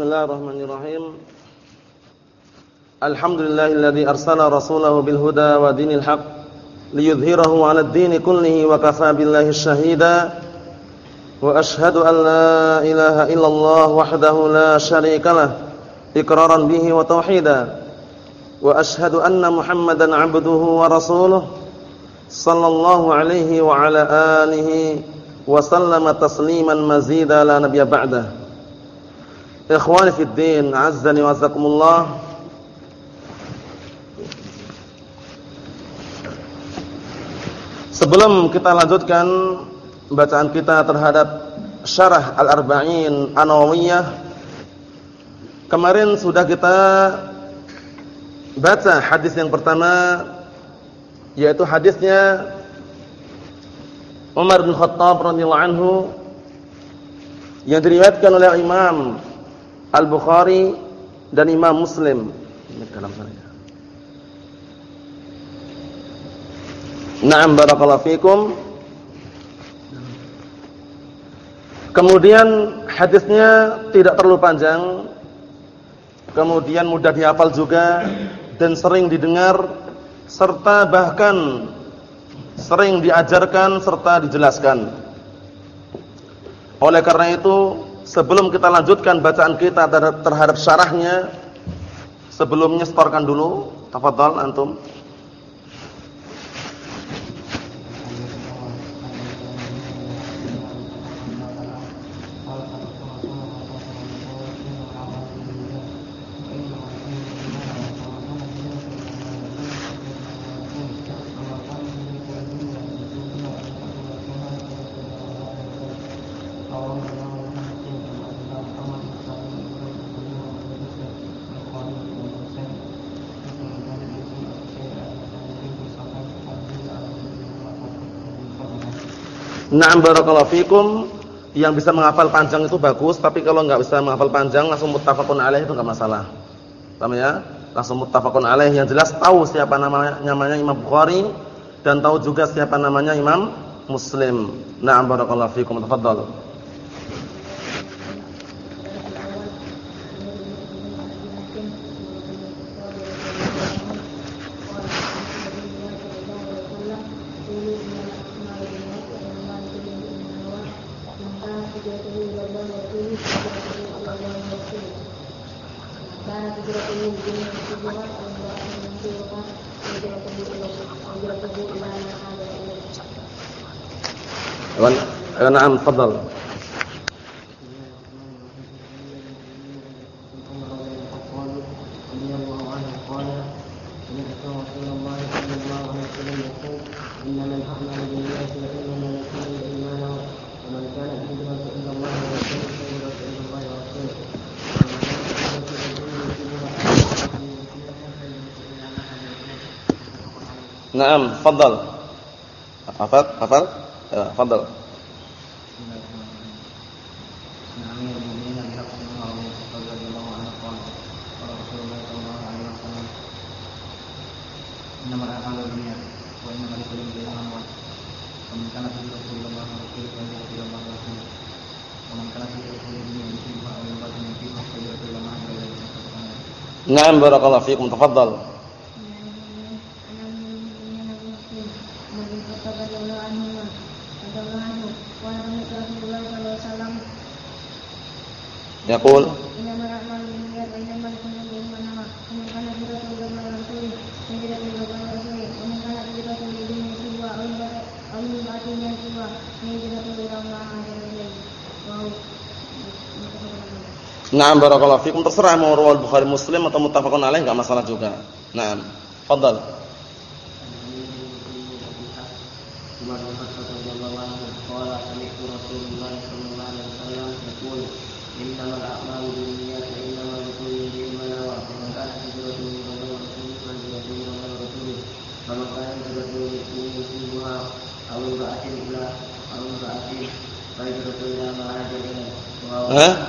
Bismillahirrahmanirrahim. Alhamdulillahilladzi arsala rasulahu bil huda wa dinil haq liyudhhirahu 'ala ad-din kullihi wa kafaa billahi shahida. Wa ashhadu an la ilaha illallah wahdahu la syarika lah iqraran bihi wa tauhida. Wa ashhadu anna Muhammadan 'abduhu wa rasuluhu sallallahu alaihi wa ala alihi wa sallama tasliman mazida la nabiyya ba'dahu. Ikhwani fid din, azzani wa azakumullah. Sebelum kita lanjutkan bacaan kita terhadap Syarah Al-Arba'in An-Nawawiyah, kemarin sudah kita baca hadis yang pertama yaitu hadisnya Umar bin Khattab radhiyallahu anhu yang diriwayatkan oleh Imam Al-Bukhari dan Imam Muslim. Dalam sana. Naam barakallahu fikum. Kemudian hadisnya tidak terlalu panjang. Kemudian mudah dihafal juga dan sering didengar serta bahkan sering diajarkan serta dijelaskan. Oleh karena itu Sebelum kita lanjutkan bacaan kita terhadap syarahnya, sebelumnya setorkan dulu. Tafadhal antum. Na'am barakallahu fikum. Yang bisa menghafal panjang itu bagus, tapi kalau enggak bisa menghafal panjang langsung muttafaqun alaih itu enggak masalah. Paham ya? Langsung muttafaqun alaih yang jelas tahu siapa namanya namanya Imam Bukhari dan tahu juga siapa namanya Imam Muslim. Na'am barakallahu fikum. Tafadhal. نعم تفضل Naam, fadal. Apa? Apa? Ya, fadal. Naam barakallahu fiikum, tafadhal. Yaqul Naam barakallahu fikum terserah mau riwayat Bukhari Muslim atau muttafaqun alaih enggak masalah juga. Naam. Fadhal.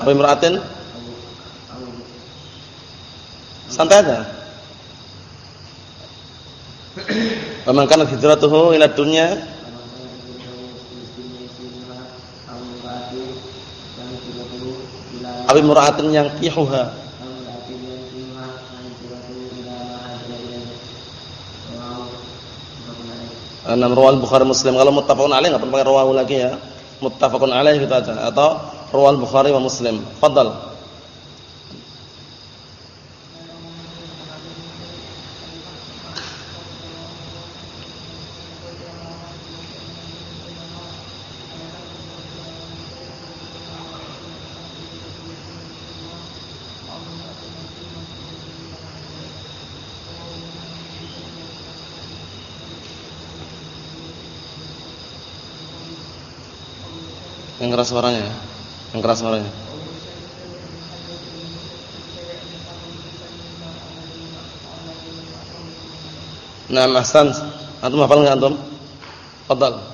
Apa imra'atin? Santai aja. Faman kana hijratuhu ila dunya Abi mura'atin yang kihuha. Enam rawal Bukhari Muslim. Kalau muttafaqun alaih enggak perlu pakai rawahu lagi ya. Muttafaqun alaih gitu aja atau rawal Bukhari wa Muslim. Fadal. Yang keras suaranya ya. Yang keras suaranya. Nah, Hasan, antum hafal enggak antum? Fadal.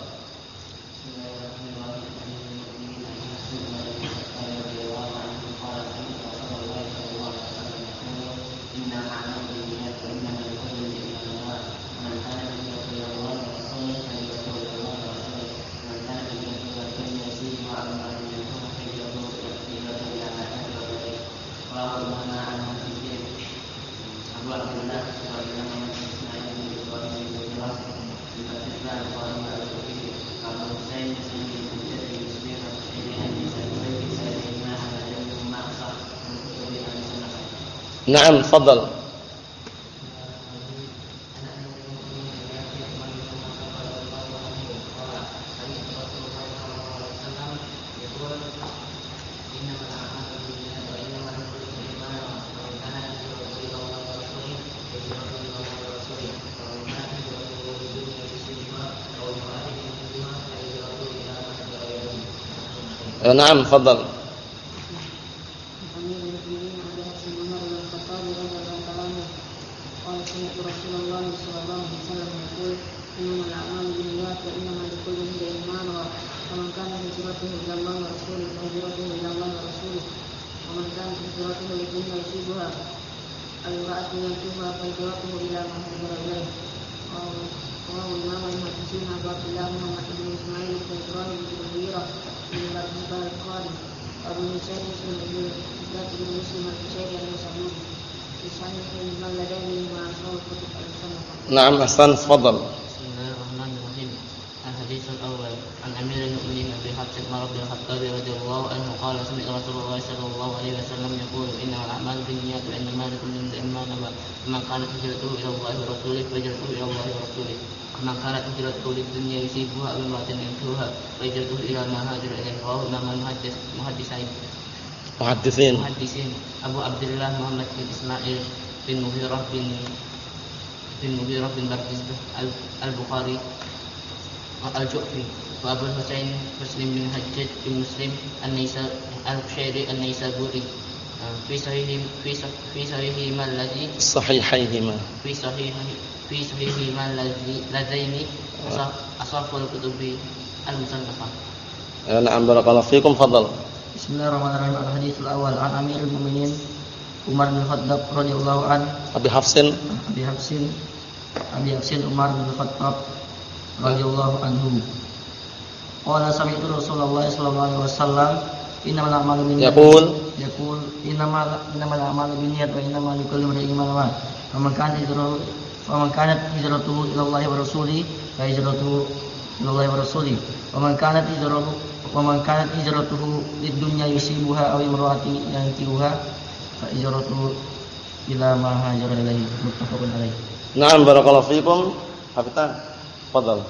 نعم تفضل. نعم تفضل. نعم أحسن تفضل. بسم الله الرحمن الرحيم. الحديث الأول عن أمير المؤمنين أبي حفص بن الخطاب رضي الله عنه قال سمعت رسول الله صلى الله عليه وسلم يقول إنما الأعمال بالنيات وإنما لكل امرئ ما نوى فمن كانت هجرته إلى الله ورسوله فهجرته إلى الله ورسوله. ومن كانت هجرته للدنيا يصيبها أو امرأة ينكرها فهجرته إلى ما هاجر إليه رواه إمام المحدث محدثين محدثين. محدثين أبو عبد الله محمد بن إسماعيل بن مغيرة بن بن مغيرة بن بردزبة البخاري الجعفي وأبو الحسين مسلم بن حجاج بن مسلم القشيري النيسابوري. في صحيح في في صحيحهما الذي صحيحيهما. في صحيح في صحيحهما اللذين أصح الكتب المصنفة. نعم بارك الله فيكم فضل بسم الله الرحمن الرحيم. الحديث الأول عن أمير المؤمنين عمر بن الخطاب رضي الله عنه. أبي حفص. أبي حفص. Abi Hafsin Umar bin Khattab radhiyallahu anhu. Qala sami'tu Rasulullah sallallahu alaihi wasallam innamal a'malu binniyat. Yaqul yaqul innamal innamal a'malu binniyat wa innamal kullu imrin ma nawa. Faman kana hijratuhu faman kanat hijratuhu ila Allah wa rasuli fa hijratuhu ila Allah wa rasulih. Waman kanat hijratuhu waman kanat hijratuhu lid-dunya yusibuha aw imra'atin yankihuha fa hijratuhu ila ma hajara ilaihi muttafaqun alaihi. Na'am barakallahu fikum. Hafitan. Fadal.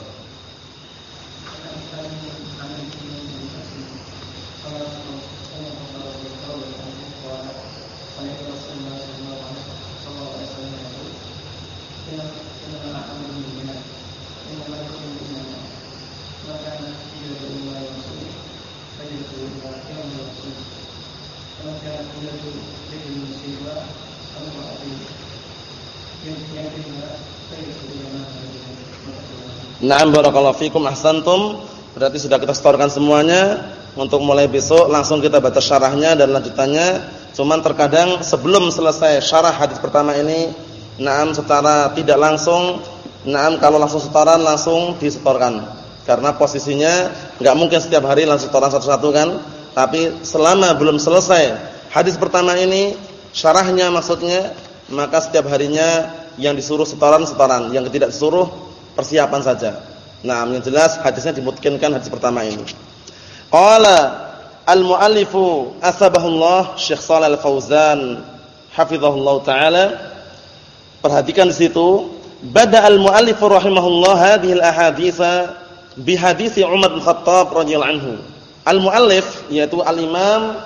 Na'am barakallahu fikum ahsantum. Berarti sudah kita setorkan semuanya. Untuk mulai besok langsung kita baca syarahnya dan lanjutannya. Cuman terkadang sebelum selesai syarah hadis pertama ini, na'am secara tidak langsung, na'am kalau langsung setoran langsung disetorkan. Karena posisinya enggak mungkin setiap hari langsung setoran satu-satu kan. Tapi selama belum selesai hadis pertama ini syarahnya maksudnya maka setiap harinya yang disuruh setoran-setoran, yang tidak disuruh persiapan saja. Nah, yang jelas hadisnya dimungkinkan hadis pertama ini. Qala al-muallifu asbahullah Syekh Shalal Al-Fauzan hafizahullah taala perhatikan di situ bada al-muallif rahimahullah hadhihi al-ahaditsa bi hadits Umar bin Khattab radhiyallahu anhu Al-muallif yaitu al-Imam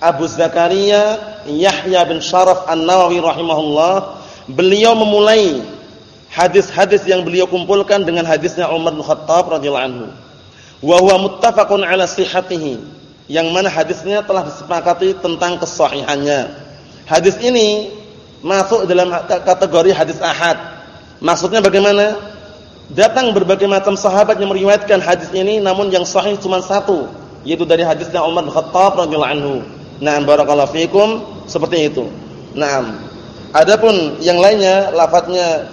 Abu Zakaria Yahya bin Sharaf An-Nawawi rahimahullah, beliau memulai hadis-hadis yang beliau kumpulkan dengan hadisnya Umar bin Khattab radhiyallahu anhu. Wa huwa muttafaqun ala sihhatihi. Yang mana hadisnya telah disepakati tentang kesahihannya. Hadis ini masuk dalam kategori hadis ahad. Maksudnya bagaimana? Datang berbagai macam sahabat yang meriwayatkan hadis ini namun yang sahih cuma satu yaitu dari hadisnya Umar bin Khattab radhiyallahu anhu. Naam barakallahu fikum seperti itu. Naam. Adapun yang lainnya lafadznya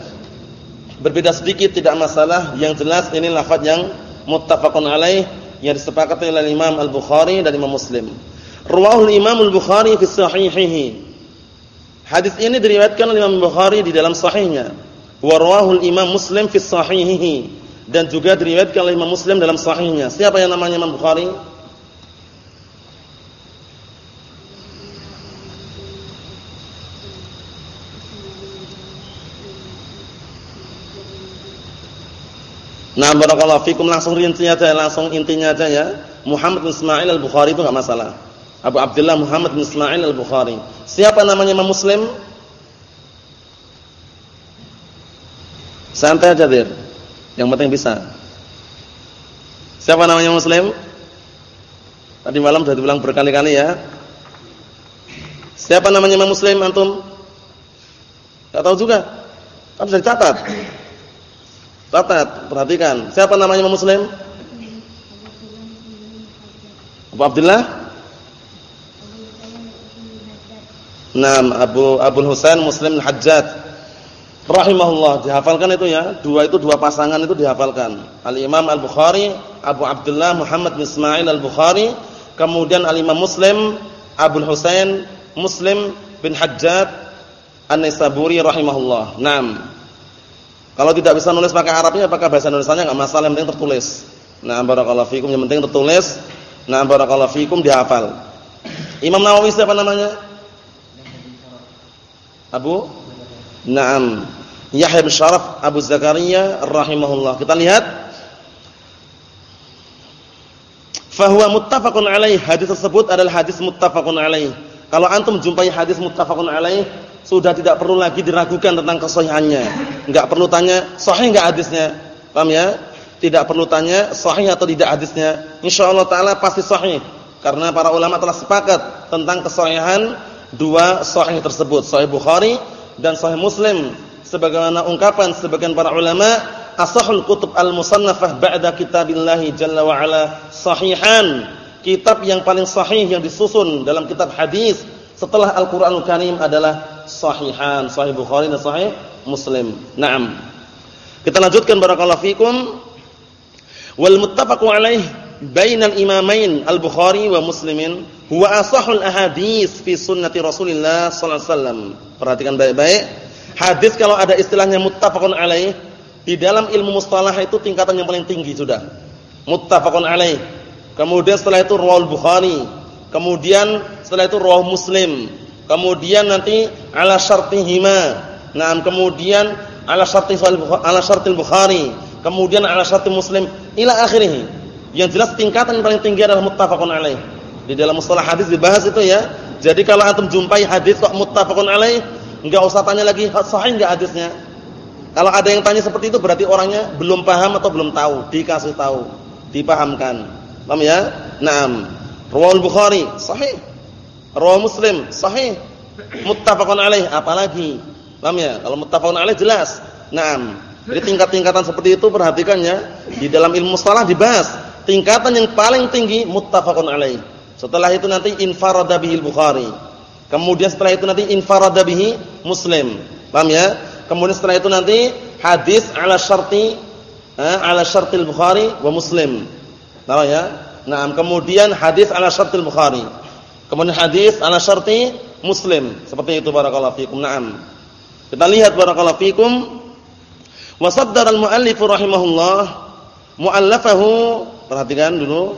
berbeda sedikit tidak masalah, yang jelas ini lafaz yang muttafaqun alaih yang disepakati oleh Imam Al-Bukhari dan Imam Muslim. Ruwahul Imam Al-Bukhari fi sahihihi. Hadis ini diriwayatkan oleh Imam Bukhari di dalam sahihnya. Wa rawahul Imam Muslim fi sahihihi dan juga diriwayatkan oleh Imam Muslim dalam sahihnya. Siapa yang namanya Imam Bukhari? Nah, barakallahu fikum langsung rincinya aja, langsung intinya aja ya. Muhammad bin Ismail Al-Bukhari itu enggak masalah. Abu Abdullah Muhammad bin Ismail Al-Bukhari. Siapa namanya Imam Muslim? Santai aja, Dir. Yang penting bisa. Siapa namanya Muslim? Tadi malam sudah diulang berkali-kali ya. Siapa namanya Imam Muslim antum? Enggak tahu juga. Kan sudah dicatat. Catat, perhatikan. Siapa namanya Imam Muslim? Abu Abdullah? Naam, Abu Abu Husain Muslim Al-Hajjaj. Rahimahullah, dihafalkan itu ya. Dua itu dua pasangan itu dihafalkan. Al-Imam Al-Bukhari, Abu Abdullah Muhammad bin Ismail Al-Bukhari, kemudian Al-Imam Muslim Abu Husain Muslim bin Hajjaj An-Naisaburi rahimahullah. Naam. Kalau tidak bisa nulis pakai Arabnya, pakai bahasa Indonesianya enggak masalah, yang penting tertulis. Nah, barakallahu fikum, yang penting tertulis. Nah, barakallahu fikum dihafal. Imam Nawawi siapa namanya? Abu Naam. Yahya bin Syaraf Abu Zakaria rahimahullah. Kita lihat Fahuwa muttafaqun alaih. Hadis tersebut adalah hadis muttafaqun alaih. Kalau antum jumpai hadis muttafaqun alaih, sudah tidak perlu lagi diragukan tentang kesahihannya. Enggak perlu tanya sahih enggak hadisnya. Paham ya? Tidak perlu tanya sahih atau tidak hadisnya. Insyaallah taala pasti sahih. Karena para ulama telah sepakat tentang kesahihan dua sahih tersebut, sahih Bukhari dan sahih Muslim. Sebagaimana ungkapan sebagian para ulama, asahul kutub al-musannafah ba'da kitabillahi jalla wa ala sahihan. Kitab yang paling sahih yang disusun dalam kitab hadis setelah Al-Qur'anul Karim adalah sahihan, sahih Bukhari dan sahih Muslim. Naam. Kita lanjutkan barakallahu fikum. Wal muttafaqu alaih bainal imamain Al-Bukhari wa Muslimin huwa asahul ahadits fi sunnati Rasulillah sallallahu alaihi wasallam. Perhatikan baik-baik. Hadis kalau ada istilahnya muttafaqun alaih di dalam ilmu mustalah itu tingkatan yang paling tinggi sudah. Muttafaqun alaih. Kemudian setelah itu rawal Bukhari. Kemudian setelah itu rawal Muslim. Kemudian nanti ala syartihima. Nah, kemudian ala syarti ala syartil Bukhari, kemudian ala syarti Muslim ila akhirih. Yang jelas tingkatan yang paling tinggi adalah muttafaqun alaih. Di dalam mustalah hadis dibahas itu ya. Jadi kalau antum jumpai hadis kok muttafaqun alaih, enggak usah tanya lagi sahih enggak hadisnya. Kalau ada yang tanya seperti itu berarti orangnya belum paham atau belum tahu, dikasih tahu, dipahamkan. Paham ya? Naam. Rawal Bukhari sahih. Rawah Muslim sahih. Muttafaqun alaih apalagi? Paham ya? Kalau muttafaqun alaih jelas. Naam. Jadi tingkat-tingkatan seperti itu perhatikannya di dalam ilmu mustalah dibahas. Tingkatan yang paling tinggi muttafaqun alaih. Setelah itu nanti infarada bihi Bukhari. Kemudian setelah itu nanti infarada bihi Muslim. Paham ya? Kemudian setelah itu nanti hadis ala syarti eh, ala syartil Bukhari wa Muslim. Tahu ya? Nah, kemudian hadis ala syartil Bukhari. Kemudian hadis ala syarti Muslim. Seperti itu barakallahu fikum. Naam. Kita lihat barakallahu fikum. Wa saddara al-muallif rahimahullah muallafahu perhatikan dulu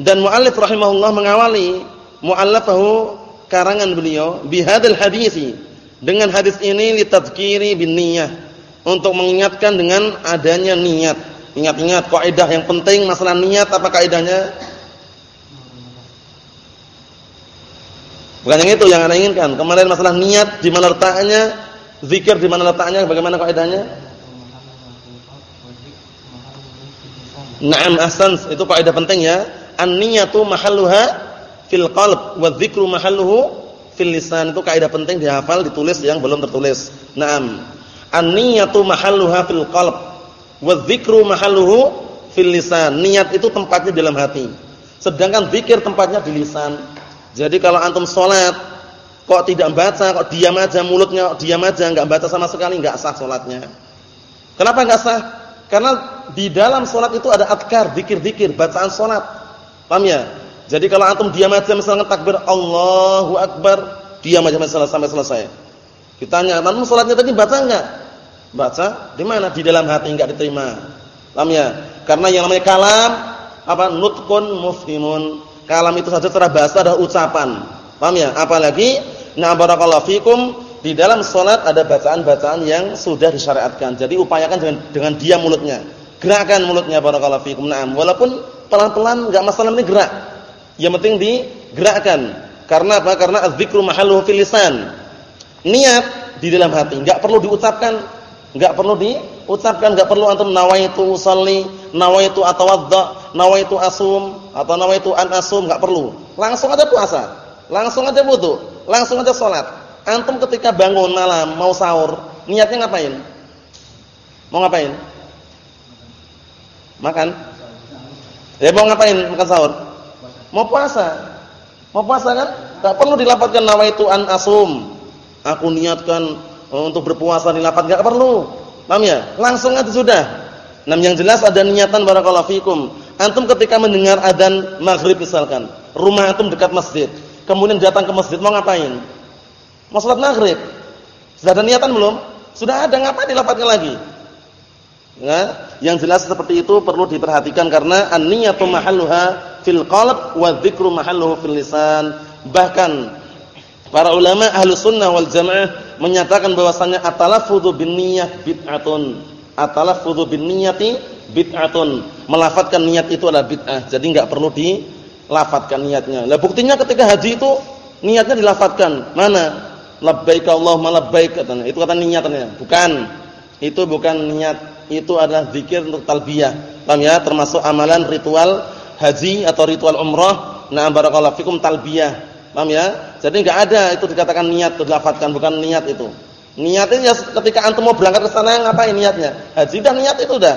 dan muallif rahimahullah mengawali muallafahu karangan beliau bihadzal hadisi dengan hadis ini litadzkiri bin niyyah untuk mengingatkan dengan adanya niat. Ingat-ingat kaidah yang penting masalah niat apa kaidahnya? Bukan yang itu yang Anda inginkan. Kemarin masalah niat di mana letaknya, zikir di mana letaknya, bagaimana kaidahnya? Naam ahsan, itu kaidah penting ya. An-niyatu mahalluha fil qalb wa dzikru mahalluhu fil lisan. Itu kaidah penting dihafal, ditulis yang belum tertulis. Naam. An-niyatu mahalluha fil qalb wa dzikru mahalluhu fil lisan. Niat itu tempatnya dalam hati. Sedangkan zikir tempatnya di lisan. Jadi kalau antum salat kok tidak baca, kok diam aja mulutnya diam aja enggak baca sama sekali enggak sah salatnya. Kenapa enggak sah? Karena di dalam salat itu ada adkar, zikir-zikir, bacaan salat. Paham ya? Jadi kalau antum diam aja misalnya takbir Allahu akbar, diam aja sampai selesai. Kita tanya, "Antum salatnya tadi baca enggak?" Baca. Di mana? Di dalam hati enggak diterima. Paham ya? Karena yang namanya kalam apa? Nutqun mufhimun Kalam itu saja secara bahasa ada ucapan. Paham ya? Apalagi na barakallahu fikum di dalam salat ada bacaan-bacaan yang sudah disyariatkan. Jadi upayakan dengan dengan diam mulutnya. Gerakkan mulutnya barakallahu fikum. Naam. Walaupun pelan-pelan enggak masalah ini gerak. Yang penting digerakkan. Karena apa? Karena az-zikru mahalluhu fil lisan. Niat di dalam hati, enggak perlu diucapkan, enggak perlu diucapkan, enggak perlu antum nawaitu usalli, nawaitu atawadda, nawaitu asum atau nawaitu an asum enggak perlu. Langsung aja puasa, langsung aja wudu, langsung aja salat. Antum ketika bangun malam mau sahur, niatnya ngapain? Mau ngapain? Makan? Ya mau ngapain makan sahur? Mau puasa. Mau puasa kan? Enggak perlu dilafadzkan nawaitu an asum. Aku niatkan untuk berpuasa dilafadz enggak perlu. Paham ya? Langsung aja sudah. Nah, yang jelas ada niatan barakallahu fikum. Antum ketika mendengar adzan maghrib misalkan, rumah antum dekat masjid, kemudian datang ke masjid mau ngapain? Mau salat maghrib. Sudah ada niatan belum? Sudah ada, ngapain dilafadzkan lagi? Ya, yang jelas seperti itu perlu diperhatikan karena an-niyatu mahalluha fil qalb wa dzikru mahalluhu fil lisan. Bahkan para ulama ahlu sunnah wal jamaah menyatakan bahwasanya at-talaffudzu bin niyyah bid'atun. At-talaffudzu bin niyyati bid'atun. Melafatkan niat itu adalah bid'ah. Jadi enggak perlu dilafatkan niatnya. Lah buktinya ketika haji itu niatnya dilafatkan. Mana? Labbaik Allahumma labbaik katanya. Itu kata niatnya. Bukan. Itu bukan niat. Itu adalah zikir untuk talbiyah. Paham ya? Termasuk amalan ritual haji atau ritual umrah. Nah, barakallahu fikum talbiyah. Paham ya? Jadi enggak ada itu dikatakan niat dilafatkan, bukan niat itu. Niatnya ya ketika antum mau berangkat ke sana ngapain niatnya? Haji dah niat itu dah.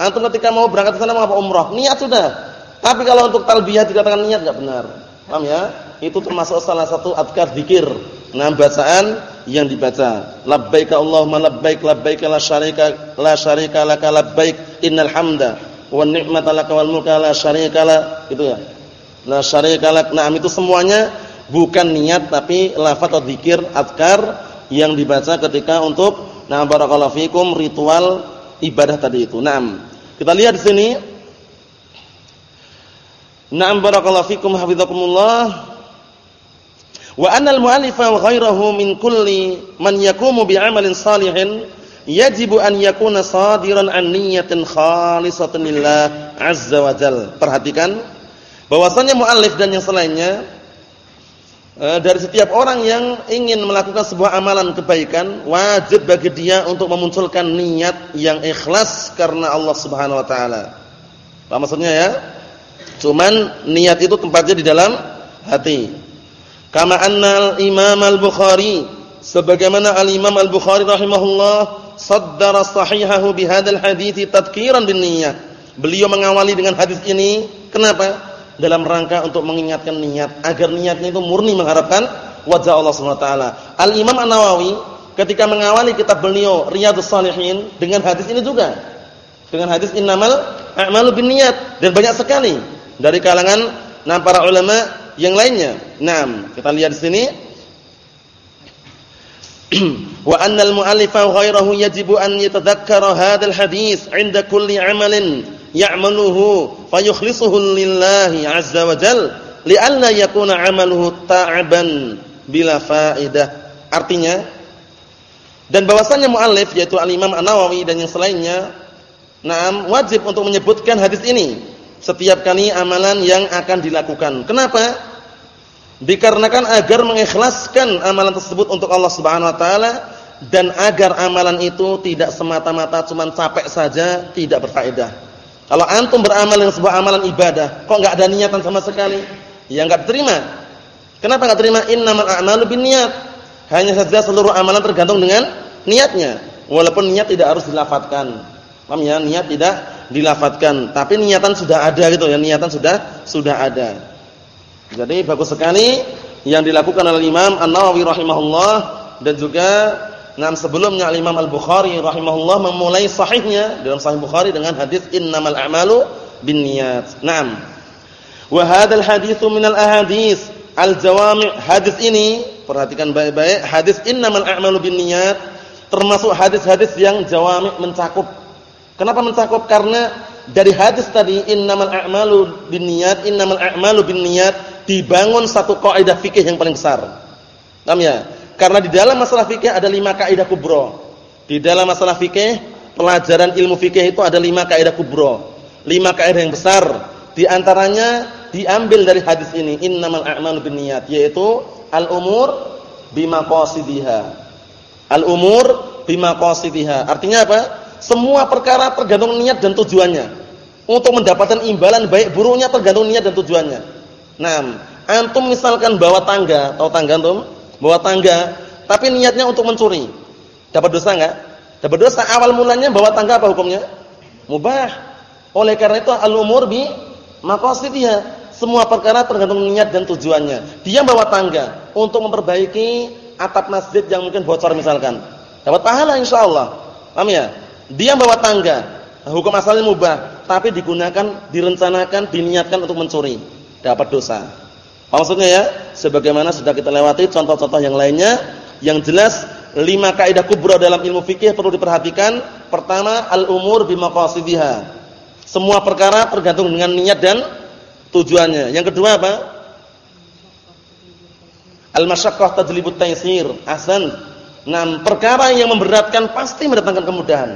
Antum ketika mau berangkat ke sana mau apa umrah, niat sudah. Tapi kalau untuk talbiyah dikatakan niat enggak benar. Paham ya? Itu termasuk salah satu adkar zikir. Nah, bacaan yang dibaca. Labbaika Allahumma labbaik labbaik la syarika la syarika laka labbaik innal hamda wan ni'mata laka wal mulka la syarika la. Gitu ya. La syarika lak. Nah, itu semuanya bukan niat tapi lafaz atau zikir adkar yang dibaca ketika untuk nah barakallahu fikum ritual ibadah tadi itu. Naam. Kita lihat di sini. Na'am barakallahu fikum hafizakumullah. Wa anna al-mu'allifa wa ghayrahu min kulli man yaqumu bi'amalin salihin yajibu an yakuna sadiran an niyyatin khalisatan lillah azza wa jal. Perhatikan bahwasanya muallif dan yang selainnya dari setiap orang yang ingin melakukan sebuah amalan kebaikan wajib bagi dia untuk memunculkan niat yang ikhlas karena Allah Subhanahu wa taala. Apa maksudnya ya? Cuman niat itu tempatnya di dalam hati. Kama annal Imam Al-Bukhari sebagaimana Al-Imam Al-Bukhari rahimahullah saddara sahihahu bihadzal hadits tadhkiran bin niyyah. Beliau mengawali dengan hadis ini kenapa? Dalam rangka untuk mengingatkan niat agar niatnya itu murni mengharapkan wajah Allah Subhanahu wa taala. Al-Imam An-Nawawi ketika mengawali kitab beliau Riyadhus Shalihin dengan hadis ini juga. Dengan hadis innamal a'malu binniyat dan banyak sekali dari kalangan nah para ulama yang lainnya. Nah, kita lihat di sini wa anna al-mu'allifa ghayrahu yajibu an yatadhakkara hadzal hadits 'inda kulli 'amalin ya'maluhu fayukhlisuhu lillahi 'azza wa jalla li'alla yakuna 'amaluhu ta'aban bila faidah. Artinya dan bahwasannya muallif yaitu al-Imam An-Nawawi dan yang selainnya Naam wajib untuk menyebutkan hadis ini setiap kali amalan yang akan dilakukan. Kenapa? Dikarenakan agar mengikhlaskan amalan tersebut untuk Allah Subhanahu wa taala dan agar amalan itu tidak semata-mata cuma capek saja, tidak berfaedah. Kalau antum beramal dengan sebuah amalan ibadah, kok enggak ada niatan sama sekali, ya enggak diterima. Kenapa enggak terima? Innamal a'malu binniyat. Hanya saja seluruh amalan tergantung dengan niatnya. Walaupun niat tidak harus dilafadzkan. Paham ya? Niat tidak dilafatkan, tapi niatan sudah ada gitu ya, niatan sudah sudah ada. Jadi bagus sekali yang dilakukan oleh Imam An-Nawawi rahimahullah dan juga nam sebelumnya Imam Al-Bukhari rahimahullah memulai sahihnya dalam Sahih Bukhari dengan hadis innamal a'malu binniyat. Naam. Wa hadzal haditsu minal ahadits al-jawami' hadis ini perhatikan baik-baik hadis innamal a'malu binniyat termasuk hadis-hadis yang jawami' mencakup Kenapa mencakup? Karena dari hadis tadi innamal a'malu binniyat, innamal a'malu binniyat dibangun satu kaidah fikih yang paling besar. Paham ya? Karena di dalam masalah fikih ada lima kaidah kubro. Di dalam masalah fikih, pelajaran ilmu fikih itu ada lima kaidah kubro. Lima kaidah yang besar. Di antaranya diambil dari hadis ini innamal a'malu binniyat yaitu al-umur bimaqasidiha. Al-umur bimaqasidiha. Artinya apa? Semua perkara tergantung niat dan tujuannya. Untuk mendapatkan imbalan baik buruknya tergantung niat dan tujuannya. Nah, antum misalkan bawa tangga, tahu tangga antum? Bawa tangga, tapi niatnya untuk mencuri. Dapat dosa enggak? Dapat dosa. Awal mulanya bawa tangga apa hukumnya? Mubah. Oleh karena itu al-umur bi maqasidihha. Semua perkara tergantung niat dan tujuannya. Dia bawa tangga untuk memperbaiki atap masjid yang mungkin bocor misalkan. Dapat pahala insyaallah. Paham ya? Dia bawa tangga, hukum asalnya mubah, tapi digunakan, direncanakan, diniatkan untuk mencuri, dapat dosa. Maksudnya ya, sebagaimana sudah kita lewati contoh-contoh yang lainnya, yang jelas lima kaidah kubra dalam ilmu fikih perlu diperhatikan. Pertama, al-umur bimaqasidiha. Semua perkara tergantung dengan niat dan tujuannya. Yang kedua apa? Al-masyaqqah tajlibut taysir. Ahsan. Nah, perkara yang memberatkan pasti mendatangkan kemudahan.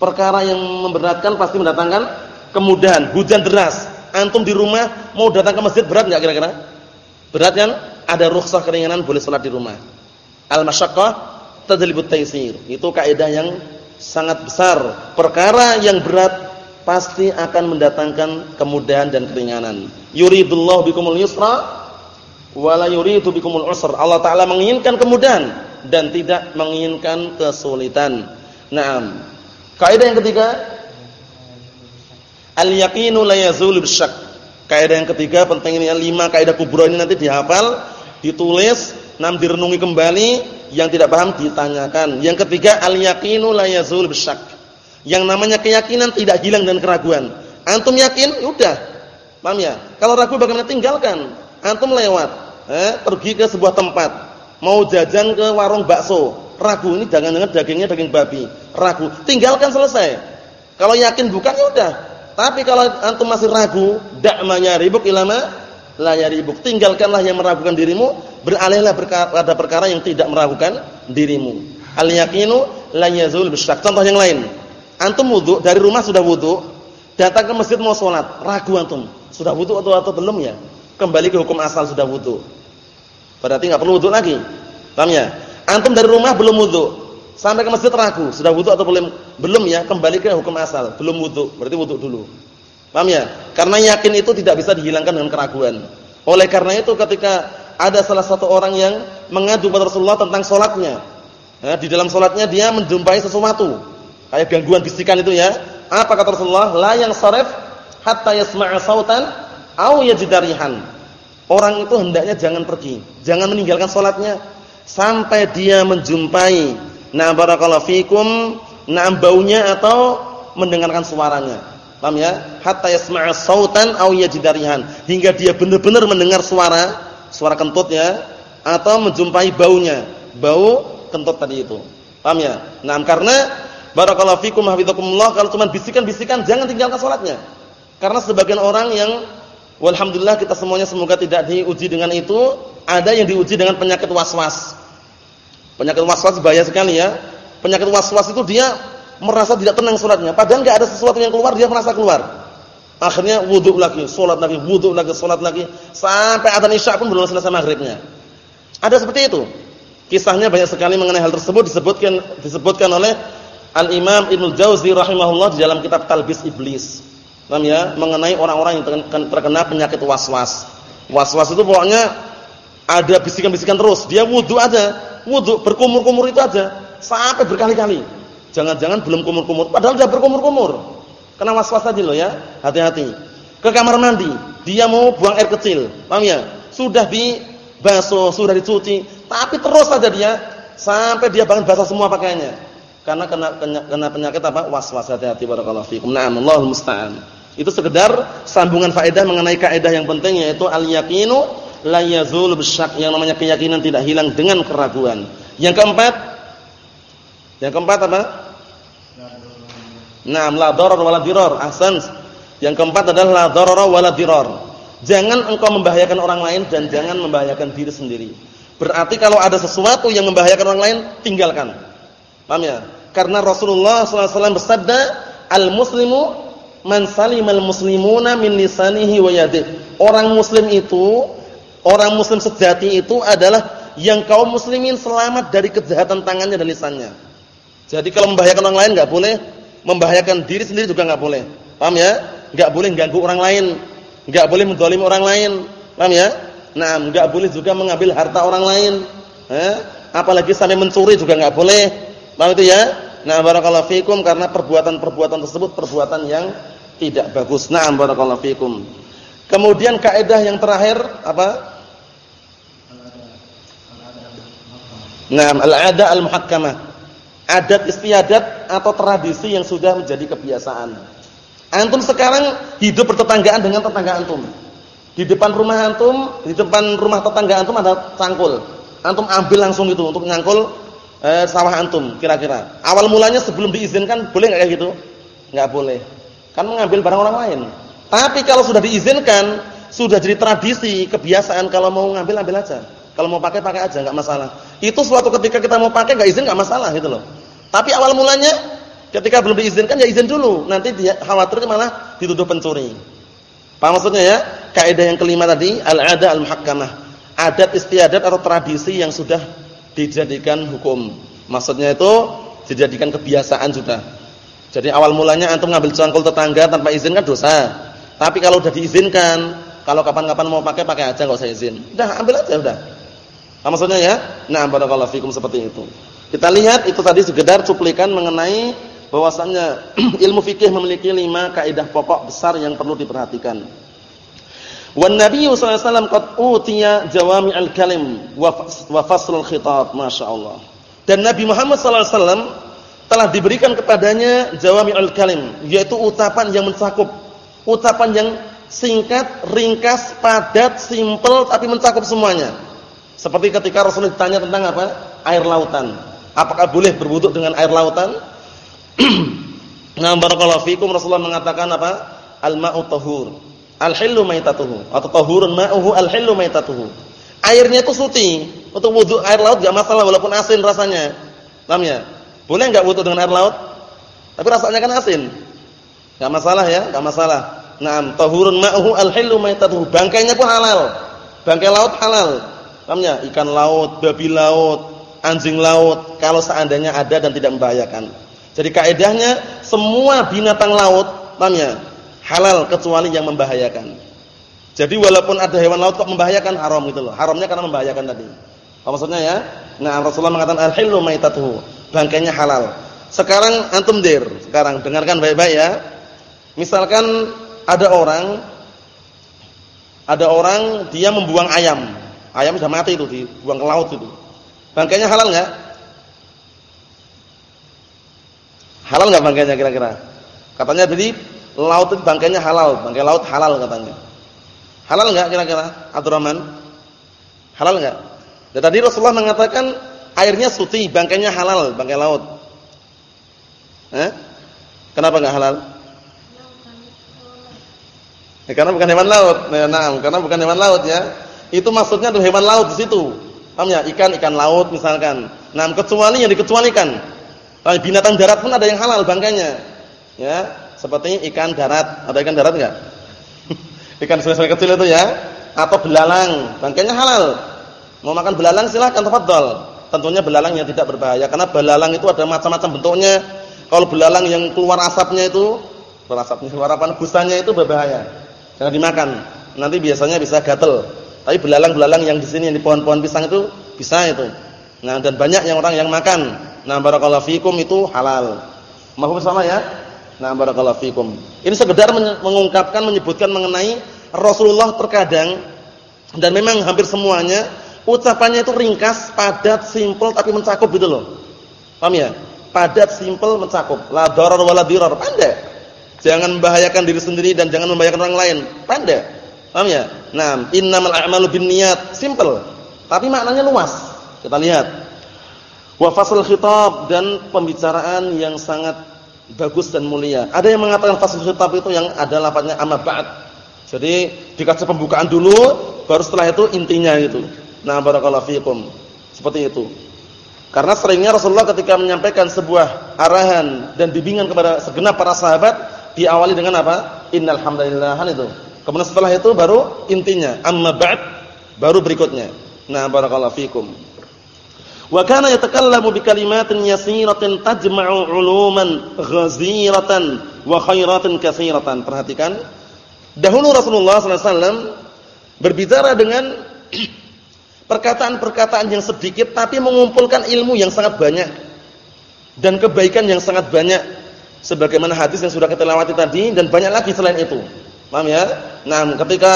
Perkara yang memberatkan pasti mendatangkan kemudahan. Hujan deras, antum di rumah mau datang ke masjid berat enggak kira-kira? Berat kan? Ada rukhsah keringanan boleh salat di rumah. Al-masyaqqah tadlibut taysir. Itu kaidah yang sangat besar. Perkara yang berat pasti akan mendatangkan kemudahan dan keringanan. Yuridullahu bikumul yusra wala yuridu bikumul usra. Allah taala menginginkan kemudahan dan tidak menginginkan kesulitan. Naam. Kaidah yang ketiga, al-yaqinu la yazulu bisyak. Kaidah yang ketiga penting ini lima kaidah kubra ini nanti dihafal, ditulis, nam direnungi kembali, yang tidak paham ditanyakan. Yang ketiga al-yaqinu la yazulu bisyak. Yang namanya keyakinan tidak hilang dan keraguan. Antum yakin, udah. Paham ya? Kalau ragu bagaimana tinggalkan. Antum lewat, eh, pergi ke sebuah tempat, mau jajan ke warung bakso, ragu ini jangan-jangan dagingnya daging babi, ragu, tinggalkan selesai. Kalau yakin bukan ya udah. Tapi kalau antum masih ragu, dak ribuk ilama la yaribuk. Tinggalkanlah yang meragukan dirimu, beralihlah pada perkara yang tidak meragukan dirimu. Al yaqinu la yazul bisyak. Contoh yang lain. Antum wudu dari rumah sudah wudu, datang ke masjid mau sholat, ragu antum, sudah wudu atau atau belum ya? Kembali ke hukum asal sudah wudu. Berarti nggak perlu wudu lagi. Paham ya? Antum dari rumah belum wudu, sampai ke masjid ragu, sudah wudu atau belum? Belum ya, kembali ke hukum asal, belum wudu, berarti wudu dulu. Paham ya? Karena yakin itu tidak bisa dihilangkan dengan keraguan. Oleh karena itu ketika ada salah satu orang yang mengadu pada Rasulullah tentang sholatnya, ya, di dalam sholatnya dia menjumpai sesuatu, kayak gangguan bisikan itu ya. Apa kata Rasulullah? La yang sarif hatta yasma'a sautan au yajidarihan. Orang itu hendaknya jangan pergi, jangan meninggalkan sholatnya sampai dia menjumpai na barakallahu fikum na baunya atau mendengarkan suaranya. Paham ya? Hatta yasma'a sautan aw yajidarihan, hingga dia benar-benar mendengar suara, suara kentutnya atau menjumpai baunya, bau kentut tadi itu. Paham ya? Nah, karena barakallahu fikum hafizakumullah kalau cuma bisikan-bisikan jangan tinggalkan salatnya. Karena sebagian orang yang walhamdulillah kita semuanya semoga tidak diuji dengan itu, ada yang diuji dengan penyakit was-was. Penyakit was-was bahaya sekali ya. Penyakit was-was itu dia merasa tidak tenang salatnya, padahal enggak ada sesuatu yang keluar dia merasa keluar. Akhirnya wudu lagi, salat lagi, wudu lagi, salat lagi, sampai adzan Isya pun belum selesai maghribnya. Ada seperti itu. Kisahnya banyak sekali mengenai hal tersebut disebutkan disebutkan oleh Al-Imam Ibnu Jauzi rahimahullah di dalam kitab Talbis Iblis. Paham ya? Mengenai orang-orang yang terkena penyakit was-was. Was-was itu pokoknya ada bisikan-bisikan terus. Dia wudu aja, wudu berkumur-kumur itu aja sampai berkali-kali. Jangan-jangan belum kumur-kumur, padahal sudah berkumur-kumur. Kena was-was tadi loh ya, hati-hati. Ke kamar mandi, dia mau buang air kecil, paham ya? Sudah dibasuh, sudah dicuci, tapi terus saja dia sampai dia bangun basah semua pakaiannya. Karena kena, kena, kena penyakit apa? Was-was hati-hati barakallahu fikum. Na'am, Allahul musta'an. Itu sekedar sambungan faedah mengenai kaidah yang penting yaitu al-yaqinu la yazul bisyak yang namanya keyakinan tidak hilang dengan keraguan. Yang keempat Yang keempat apa? Naam la darar wala dirar. Ahsan. Yang keempat adalah la darar wala dirar. Jangan engkau membahayakan orang lain dan jangan membahayakan diri sendiri. Berarti kalau ada sesuatu yang membahayakan orang lain, tinggalkan. Paham ya? Karena Rasulullah SAW bersabda, "Al-muslimu man salimal muslimuna min lisanihi wa yadihi. Orang muslim itu, orang muslim sejati itu adalah yang kaum muslimin selamat dari kejahatan tangannya dan lisannya. Jadi kalau membahayakan orang lain enggak boleh, membahayakan diri sendiri juga enggak boleh. Paham ya? Enggak boleh ganggu orang lain, enggak boleh mendolimi orang lain. Paham ya? Nah, enggak boleh juga mengambil harta orang lain. Eh? Apalagi sampai mencuri juga enggak boleh. Paham itu ya? Nah, barakallahu fikum karena perbuatan-perbuatan tersebut perbuatan yang tidak bagus. Nah, barakallahu fikum. Kemudian kaidah yang terakhir apa? Nah, al-'ada al-muhakkamah. Adat istiadat atau tradisi yang sudah menjadi kebiasaan. Antum sekarang hidup bertetanggaan dengan tetangga antum. Di depan rumah antum, di depan rumah tetangga antum ada cangkul. Antum ambil langsung itu untuk nyangkul eh, sawah antum kira-kira. Awal mulanya sebelum diizinkan boleh nggak kayak gitu? Nggak boleh. Kan mengambil barang orang lain. Tapi kalau sudah diizinkan, sudah jadi tradisi, kebiasaan kalau mau ngambil ambil aja. Kalau mau pakai pakai aja nggak masalah. Itu suatu ketika kita mau pakai nggak izin nggak masalah gitu loh. Tapi awal mulanya ketika belum diizinkan ya izin dulu. Nanti dia khawatir malah dituduh pencuri. Paham maksudnya ya? Kaidah yang kelima tadi al-'ada al-muhakkamah. Adat istiadat atau tradisi yang sudah dijadikan hukum. Maksudnya itu dijadikan kebiasaan sudah. Jadi awal mulanya antum ngambil cangkul tetangga tanpa izin kan dosa. Tapi kalau udah diizinkan, kalau kapan-kapan mau pakai pakai aja enggak usah izin. Udah ambil aja udah. Nah, maksudnya ya? Nah, barakallahu fikum seperti itu. Kita lihat itu tadi sekedar cuplikan mengenai bahwasannya ilmu fikih memiliki lima kaidah pokok besar yang perlu diperhatikan. Wan Nabi sallallahu alaihi wasallam qad utiya jawami'al kalim wa faslul khitab, masyaallah. Dan Nabi Muhammad sallallahu alaihi wasallam telah diberikan kepadanya jawami'ul kalim, yaitu ucapan yang mencakup, ucapan yang singkat, ringkas, padat, simpel tapi mencakup semuanya. Seperti ketika Rasulullah ditanya tentang apa? Air lautan. Apakah boleh berwudu dengan air lautan? nah, barakallahu fikum Rasulullah mengatakan apa? Al-ma'u tahur al-hillu maitatuhu atau tahurun ma'uhu al-hillu maitatuhu. Airnya itu suci. Untuk wudu air laut enggak masalah walaupun asin rasanya. Paham ya? Boleh enggak wudu dengan air laut? Tapi rasanya kan asin. Enggak masalah ya, enggak masalah. Naam, tahurun ma'uhu al-hillu maitatuhu. Bangkainya pun halal. Bangkai laut halal. Paham ya? Ikan laut, babi laut, anjing laut kalau seandainya ada dan tidak membahayakan. Jadi kaidahnya semua binatang laut, paham ya? halal kecuali yang membahayakan. Jadi walaupun ada hewan laut kok membahayakan haram gitu loh. Haramnya karena membahayakan tadi. Apa maksudnya ya? Nah, Rasulullah mengatakan al-hillu maitatuhu. Bangkainya halal. Sekarang antum dir, sekarang dengarkan baik-baik ya. Misalkan ada orang ada orang dia membuang ayam. Ayam sudah mati itu dibuang ke laut itu. Bangkainya halal enggak? Halal enggak bangkainya kira-kira? Katanya tadi laut itu bangkainya halal, bangkai laut halal katanya. Halal enggak kira-kira Abdurrahman? Halal enggak? Dan tadi Rasulullah mengatakan airnya suci, bangkainya halal, bangkai laut. Eh? Kenapa enggak halal? Ya, karena bukan hewan laut. Nah, nah, karena bukan hewan laut ya. Itu maksudnya tuh hewan laut di situ. Paham ya? Ikan ikan laut misalkan. Nah, kecuali yang dikecualikan. Binatang darat pun ada yang halal bangkainya. Ya, seperti ikan darat. Ada ikan darat enggak? ikan sungai kecil itu ya. Atau belalang, bangkainya halal. Mau makan belalang silahkan tafadhol. Tentunya belalang yang tidak berbahaya karena belalang itu ada macam-macam bentuknya. Kalau belalang yang keluar asapnya itu, keluar asapnya, keluar apa? Busanya itu berbahaya. Jangan dimakan. Nanti biasanya bisa gatel. Tapi belalang-belalang yang di sini yang di pohon-pohon pisang itu bisa itu. Nah, dan banyak yang orang yang makan. Nah, barakallahu fikum itu halal. Mahfum sama ya? Nah, barakallahu fikum. Ini sekedar mengungkapkan menyebutkan mengenai Rasulullah terkadang dan memang hampir semuanya ucapannya itu ringkas, padat, simpel tapi mencakup gitu loh. Paham ya? Padat, simpel, mencakup. La darar wala dirar. Pandai. Jangan membahayakan diri sendiri dan jangan membahayakan orang lain. Pandai. Paham ya? Nah, innamal a'malu binniyat. Simple. Tapi maknanya luas. Kita lihat. Wa fasl khitab dan pembicaraan yang sangat bagus dan mulia. Ada yang mengatakan fasl khitab itu yang ada lafaznya amma ba'd. Jadi dikasih pembukaan dulu, baru setelah itu intinya itu. Nah, barakallahu fiikum. Seperti itu. Karena seringnya Rasulullah ketika menyampaikan sebuah arahan dan bimbingan kepada segenap para sahabat, diawali dengan apa? Innal hamdalillah itu. Kemudian setelah itu baru intinya, amma ba'd baru berikutnya. Nah, barakallahu fikum. Wa kana yatakallamu bi kalimatin yasiratin tajma'u 'uluman ghaziratan wa khairatan katsiratan. Perhatikan. Dahulu Rasulullah SAW berbicara dengan perkataan-perkataan yang sedikit tapi mengumpulkan ilmu yang sangat banyak dan kebaikan yang sangat banyak sebagaimana hadis yang sudah kita lewati tadi dan banyak lagi selain itu. Paham ya? Nah, ketika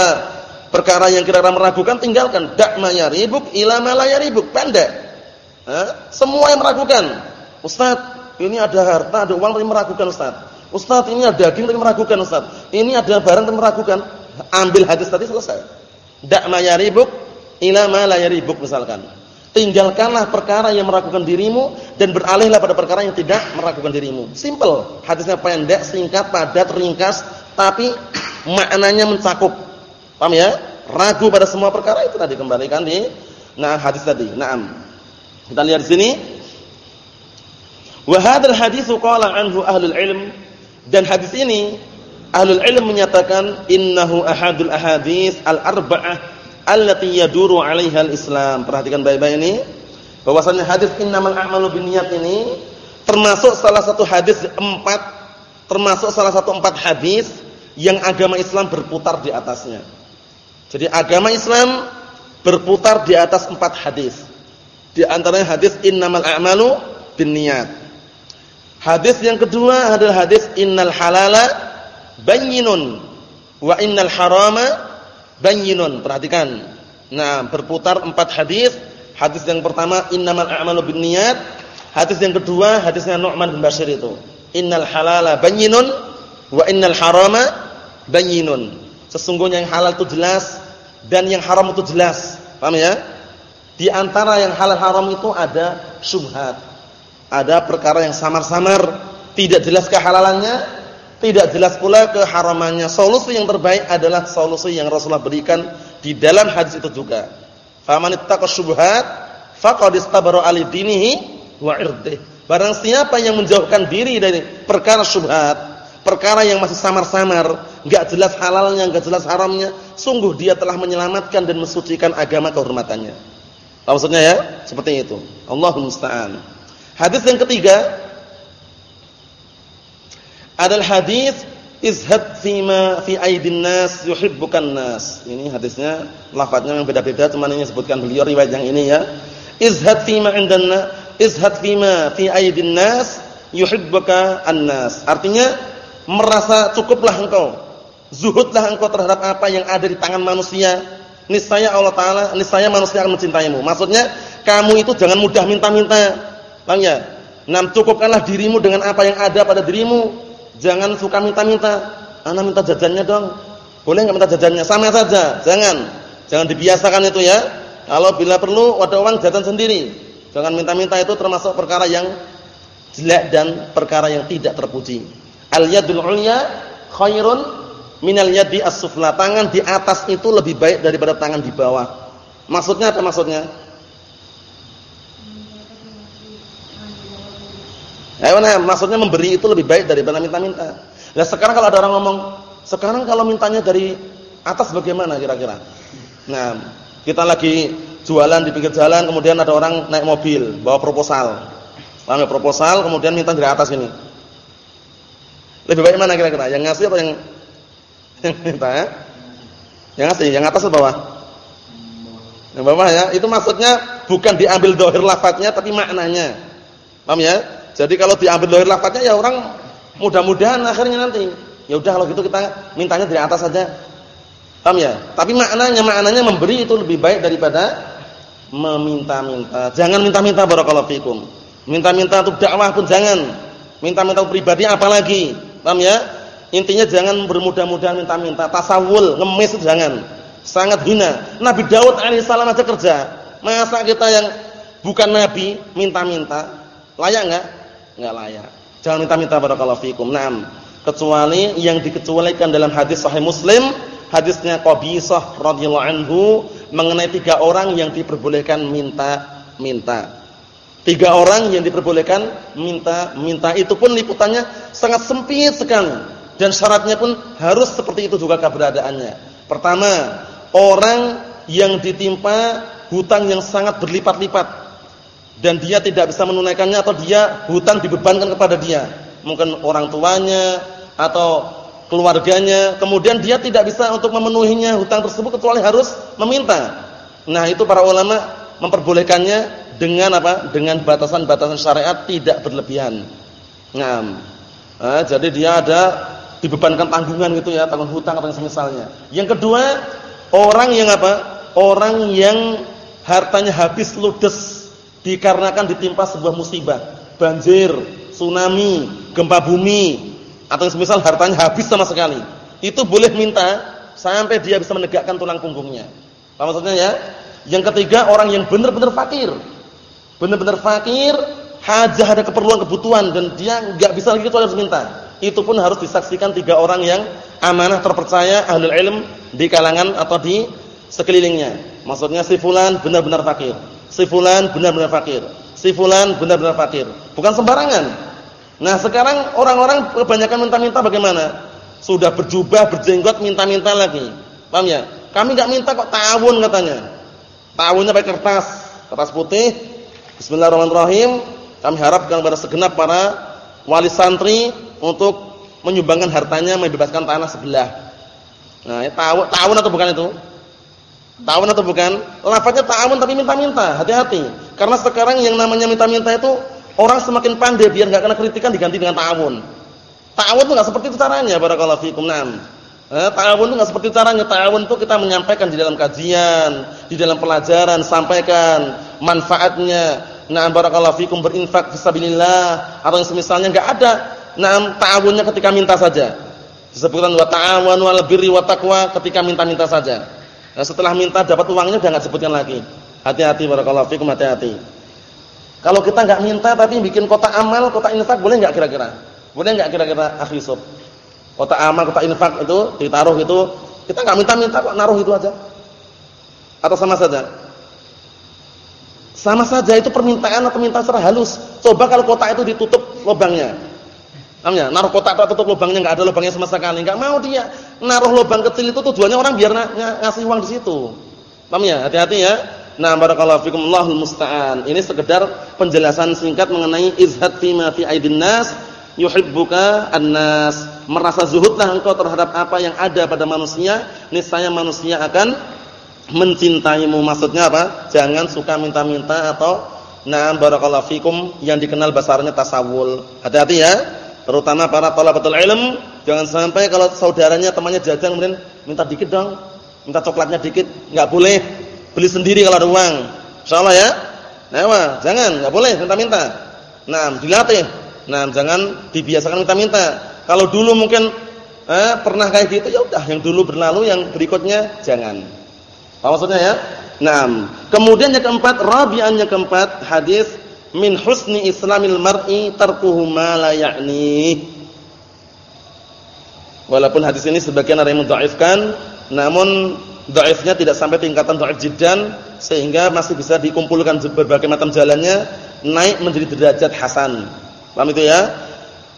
perkara yang kira-kira meragukan tinggalkan dak ma yaribuk ila yaribuk, pendek. Semua yang meragukan. Ustaz, ini ada harta, ada uang tapi meragukan Ustaz. Ustaz, ini ada daging tapi meragukan Ustaz. Ini ada barang tapi meragukan. Ambil hadis tadi selesai. Dak ma yaribuk ila yaribuk misalkan. Tinggalkanlah perkara yang meragukan dirimu dan beralihlah pada perkara yang tidak meragukan dirimu. Simple. Hadisnya pendek, singkat, padat, ringkas, tapi maknanya mencakup. Paham ya? Ragu pada semua perkara itu tadi kembalikan di nah hadis tadi. Naam. Kita lihat di sini. Wa hadzal haditsu qala anhu ahlul ilm dan hadis ini ahlul ilm menyatakan innahu ahadul ahadits al-arba'ah allati yaduru 'alaiha al-Islam. Perhatikan baik-baik ini. Bahwasanya hadis innamal a'malu binniyat ini termasuk salah satu hadis empat termasuk salah satu empat hadis yang agama Islam berputar di atasnya. Jadi agama Islam berputar di atas empat hadis. Di antaranya hadis innamal a'malu binniyat. Hadis yang kedua adalah hadis innal halala bayyinun wa innal harama bayyinun. Perhatikan. Nah, berputar empat hadis. Hadis yang pertama innamal a'malu binniyat. Hadis yang kedua hadisnya Nu'man bin Bashir itu. Innal halala bayyinun wa innal harama bayyinun. Sesungguhnya yang halal itu jelas dan yang haram itu jelas. Paham ya? Di antara yang halal haram itu ada syubhat. Ada perkara yang samar-samar, tidak jelas kehalalannya, tidak jelas pula keharamannya. Solusi yang terbaik adalah solusi yang Rasulullah berikan di dalam hadis itu juga. Faman ittaqa syubhat faqad istabara ali wa irdih. Barang siapa yang menjauhkan diri dari perkara syubhat, perkara yang masih samar-samar, enggak jelas halalnya, enggak jelas haramnya, sungguh dia telah menyelamatkan dan mensucikan agama kehormatannya. Maksudnya ya? Seperti itu. Allahumma musta'an. Hadis yang ketiga adalah hadis izhad fima fi aidin nas yuhibbukan nas. Ini hadisnya lafadznya yang beda-beda cuman ini sebutkan beliau riwayat yang ini ya. Izhad fima indanna izhad fima fi aidin nas yuhibbuka an-nas. Artinya merasa cukuplah engkau. Zuhudlah engkau terhadap apa yang ada di tangan manusia. Niscaya Allah taala, niscaya manusia akan mencintaimu. Maksudnya kamu itu jangan mudah minta-minta. Paham ya? Nam cukupkanlah dirimu dengan apa yang ada pada dirimu Jangan suka minta-minta. ana minta jajannya dong. Boleh enggak minta jajannya? Sama saja. Jangan. Jangan dibiasakan itu ya. Kalau bila perlu ada uang jajan sendiri. Jangan minta-minta itu termasuk perkara yang jelek dan perkara yang tidak terpuji. Al yadul ulya khairun minal yadi as-sufla. Tangan di atas itu lebih baik daripada tangan di bawah. Maksudnya apa maksudnya? Nah, maksudnya memberi itu lebih baik daripada minta-minta. Nah sekarang kalau ada orang ngomong, sekarang kalau mintanya dari atas bagaimana kira-kira? Nah, kita lagi jualan di pinggir jalan, kemudian ada orang naik mobil, bawa proposal. Paham ya, proposal, kemudian minta dari atas ini. Lebih baik mana kira-kira? Yang ngasih atau yang yang minta ya? Yang ngasih, yang atas atau bawah? Yang bawah ya. Itu maksudnya bukan diambil dohir lafadznya tapi maknanya. Paham ya? Jadi kalau diambil dohir lafadznya ya orang mudah-mudahan akhirnya nanti. Ya udah kalau gitu kita mintanya dari atas saja. Paham ya? Tapi maknanya maknanya memberi itu lebih baik daripada meminta-minta. Jangan minta-minta barakallahu fikum. Minta-minta untuk dakwah pun jangan. Minta-minta pribadi apalagi. Paham ya? Intinya jangan bermudah-mudahan minta-minta. Tasawul, ngemis itu jangan. Sangat hina. Nabi Daud alaihissalam aja kerja. Masa kita yang bukan nabi minta-minta? Layak enggak? Enggak layak. Jangan minta-minta barakallahu fikum. Naam. Kecuali yang dikecualikan dalam hadis sahih Muslim, hadisnya Qabisah radhiyallahu anhu mengenai tiga orang yang diperbolehkan minta-minta. Tiga orang yang diperbolehkan minta-minta itu pun liputannya sangat sempit sekali dan syaratnya pun harus seperti itu juga keberadaannya. Pertama, orang yang ditimpa hutang yang sangat berlipat-lipat dan dia tidak bisa menunaikannya atau dia hutang dibebankan kepada dia, mungkin orang tuanya atau keluarganya, kemudian dia tidak bisa untuk memenuhinya hutang tersebut kecuali harus meminta. Nah, itu para ulama memperbolehkannya dengan apa? Dengan batasan-batasan syariat tidak berlebihan. Nah, nah jadi dia ada dibebankan tanggungan gitu ya, tanggung hutang atau semisalnya. Yang kedua, orang yang apa? Orang yang hartanya habis ludes dikarenakan ditimpa sebuah musibah, banjir, tsunami, gempa bumi atau semisal hartanya habis sama sekali. Itu boleh minta sampai dia bisa menegakkan tulang punggungnya. Apa maksudnya ya? Yang ketiga orang yang benar-benar fakir. Benar-benar fakir, hajah ada keperluan kebutuhan dan dia enggak bisa lagi itu harus minta. Itu pun harus disaksikan tiga orang yang amanah terpercaya ahlul ilm di kalangan atau di sekelilingnya. Maksudnya si fulan benar-benar fakir si fulan benar-benar fakir. Si fulan benar-benar fakir. Bukan sembarangan. Nah, sekarang orang-orang kebanyakan minta-minta bagaimana? Sudah berjubah, berjenggot, minta-minta lagi. Paham ya? Kami enggak minta kok ta'awun katanya. Ta'awunnya pakai kertas, kertas putih. Bismillahirrahmanirrahim. Kami harapkan kepada segenap para wali santri untuk menyumbangkan hartanya membebaskan tanah sebelah. Nah, ta'awun ta'awun atau bukan itu? Ta'awun atau bukan? Lafaznya ta'awun tapi minta-minta, hati-hati. Karena sekarang yang namanya minta-minta itu orang semakin pandai biar enggak kena kritikan diganti dengan ta'awun. Ta'awun itu enggak seperti itu caranya, barakallahu fikum. Naam. Eh, ta'awun itu enggak seperti itu caranya. Ta'awun itu kita menyampaikan di dalam kajian, di dalam pelajaran, sampaikan manfaatnya. Naam barakallahu fikum berinfak fisabilillah atau yang semisalnya enggak ada. Naam ta'awunnya ketika minta saja. Disebutkan wa ta'awanu 'alal birri wa taqwa ketika minta-minta saja. Nah, setelah minta dapat uangnya udah enggak sebutkan lagi. Hati-hati barakallahu fikum hati-hati. Kalau kita enggak minta tapi bikin kotak amal, kotak infak boleh enggak kira-kira? Boleh enggak kira-kira akhi sub? Kotak amal, kotak infak itu ditaruh itu, kita enggak minta-minta kok naruh itu aja. Atau sama saja? Sama saja itu permintaan atau minta secara halus. Coba kalau kotak itu ditutup lubangnya. Paham ya? Naruh kotak tak tutup lubangnya enggak ada lubangnya sama sekali. Enggak mau dia. Naruh lubang kecil itu tujuannya orang biar ng ngasih uang di situ. Paham ya? Hati-hati ya. Nah, barakallahu fikum Allahul musta'an. Ini sekedar penjelasan singkat mengenai izhad fi ma fi aidin nas yuhibbuka an-nas. Merasa zuhudlah engkau terhadap apa yang ada pada manusia, niscaya manusia akan mencintaimu. Maksudnya apa? Jangan suka minta-minta atau Nah, barakallahu fikum yang dikenal basarnya tasawul. Hati-hati ya terutama para talabatul ilm jangan sampai kalau saudaranya temannya jajan kemudian minta dikit dong minta coklatnya dikit nggak boleh. Beli sendiri kalau ada uang. Insyaallah ya. Nah jangan nggak boleh minta-minta. Nah dilatih. Nah jangan dibiasakan minta-minta. Kalau dulu mungkin eh, pernah kayak gitu ya udah yang dulu berlalu yang berikutnya jangan. Apa maksudnya ya? Nah, kemudian yang keempat, rabi'an yang keempat hadis min husni islamil mar'i tarkuhu ma la ya'ni. Walaupun hadis ini sebagian ada yang mendhaifkan, namun dhaifnya tidak sampai tingkatan dhaif jiddan sehingga masih bisa dikumpulkan berbagai macam jalannya naik menjadi derajat hasan. Paham itu ya?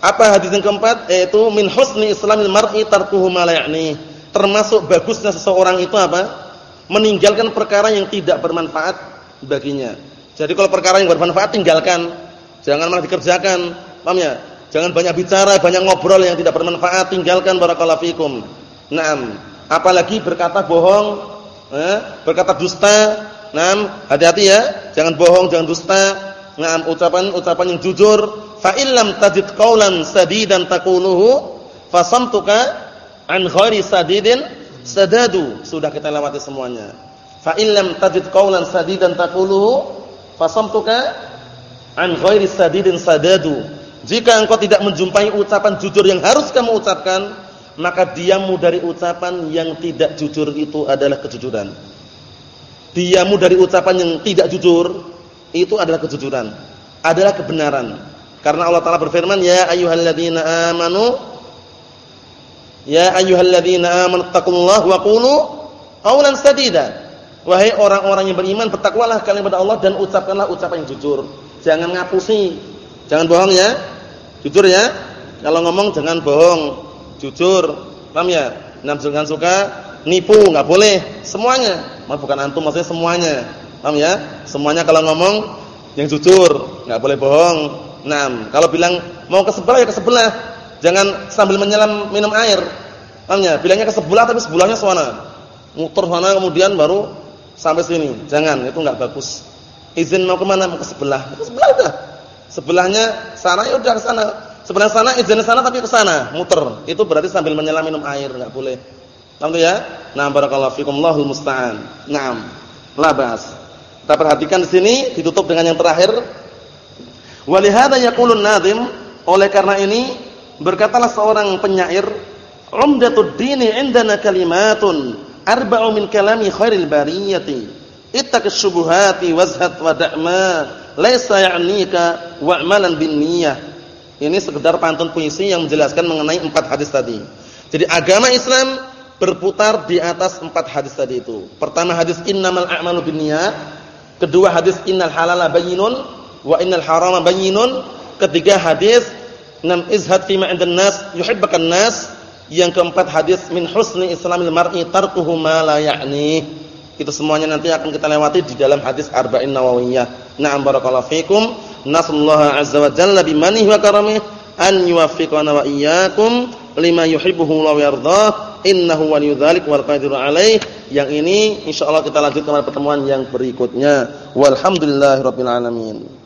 Apa hadis yang keempat? Yaitu min husni islamil mar'i tarkuhu ma la ya'ni. Termasuk bagusnya seseorang itu apa? Meninggalkan perkara yang tidak bermanfaat baginya. Jadi kalau perkara yang bermanfaat tinggalkan, jangan malah dikerjakan. Paham ya? Jangan banyak bicara, banyak ngobrol yang tidak bermanfaat, tinggalkan barakallahu fikum. Naam. Apalagi berkata bohong, eh, berkata dusta. Naam, hati-hati ya, jangan bohong, jangan dusta. Naam, ucapan-ucapan yang jujur. Fa illam tajid qaulan sadidan taquluhu fasamtuka an ghairi sadidin sadadu. Sudah kita lewati semuanya. Fa illam tajid qaulan sadidan taquluhu fasamtuka an ghairi sadidin sadadu jika engkau tidak menjumpai ucapan jujur yang harus kamu ucapkan, maka diammu dari ucapan yang tidak jujur itu adalah kejujuran. Diammu dari ucapan yang tidak jujur itu adalah kejujuran, adalah kebenaran. Karena Allah Taala berfirman, "Ya ayyuhalladzina amanu Ya ayyuhalladzina amanu taqullaha wa qulu qawlan sadida." Wahai orang-orang yang beriman, bertakwalah kalian kepada Allah dan ucapkanlah ucapan yang jujur. Jangan ngapusi, jangan bohong ya. Jujur ya. Kalau ngomong jangan bohong, jujur. Paham ya? Nafsu jangan suka nipu, enggak boleh. Semuanya. Mau bukan antum maksudnya semuanya. Paham ya? Semuanya kalau ngomong yang jujur, enggak boleh bohong. Nah, kalau bilang mau ke sebelah ya ke sebelah. Jangan sambil menyelam minum air. Paham ya? Bilangnya ke sebelah tapi sebelahnya sana. Muter sana kemudian baru sampai sini. Jangan, itu enggak bagus. Izin mau ke mana? Mau ke sebelah. Ke sebelah udah. Sebelahnya sana ya udah ke sana. Sebelah sana izin sana tapi ke sana, muter. Itu berarti sambil menyelam minum air, enggak boleh. Paham ya? Nah, barakallahu fikum Allahul musta'an. Naam. La bas. Kita perhatikan di sini ditutup dengan yang terakhir. Walihada yaqulun nadhim, oleh karena ini berkatalah seorang penyair, "Umdatud dini indana kalimatun arba'u min kalami khairil bariyati." Ittaqis syubuhati wazhat wa da'ma laisa ya'nika wa'malan bin niyyah. Ini sekedar pantun puisi yang menjelaskan mengenai empat hadis tadi. Jadi agama Islam berputar di atas empat hadis tadi itu. Pertama hadis innamal a'malu binniyat, kedua hadis innal halala bayyinun wa innal harama bayyinun, ketiga hadis nam izhad fi ma 'indan nas yuhibbukan nas, yang keempat hadis min husni islamil mar'i tarkuhu ma la ya'ni. Itu semuanya nanti akan kita lewati di dalam hadis Arba'in Nawawiyah. Na'am barakallahu fikum. Nasallahu azza wa jalla bimanihi wa karamih an yuwaffiqana wa iyyakum lima yuhibbuhu wa yardah. Innahu waliyyu wal qadiru alaih. Yang ini insyaallah kita lanjutkan pada pertemuan yang berikutnya. Walhamdulillahirabbil alamin.